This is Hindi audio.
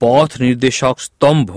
पथ निर्देशक स्तम्भ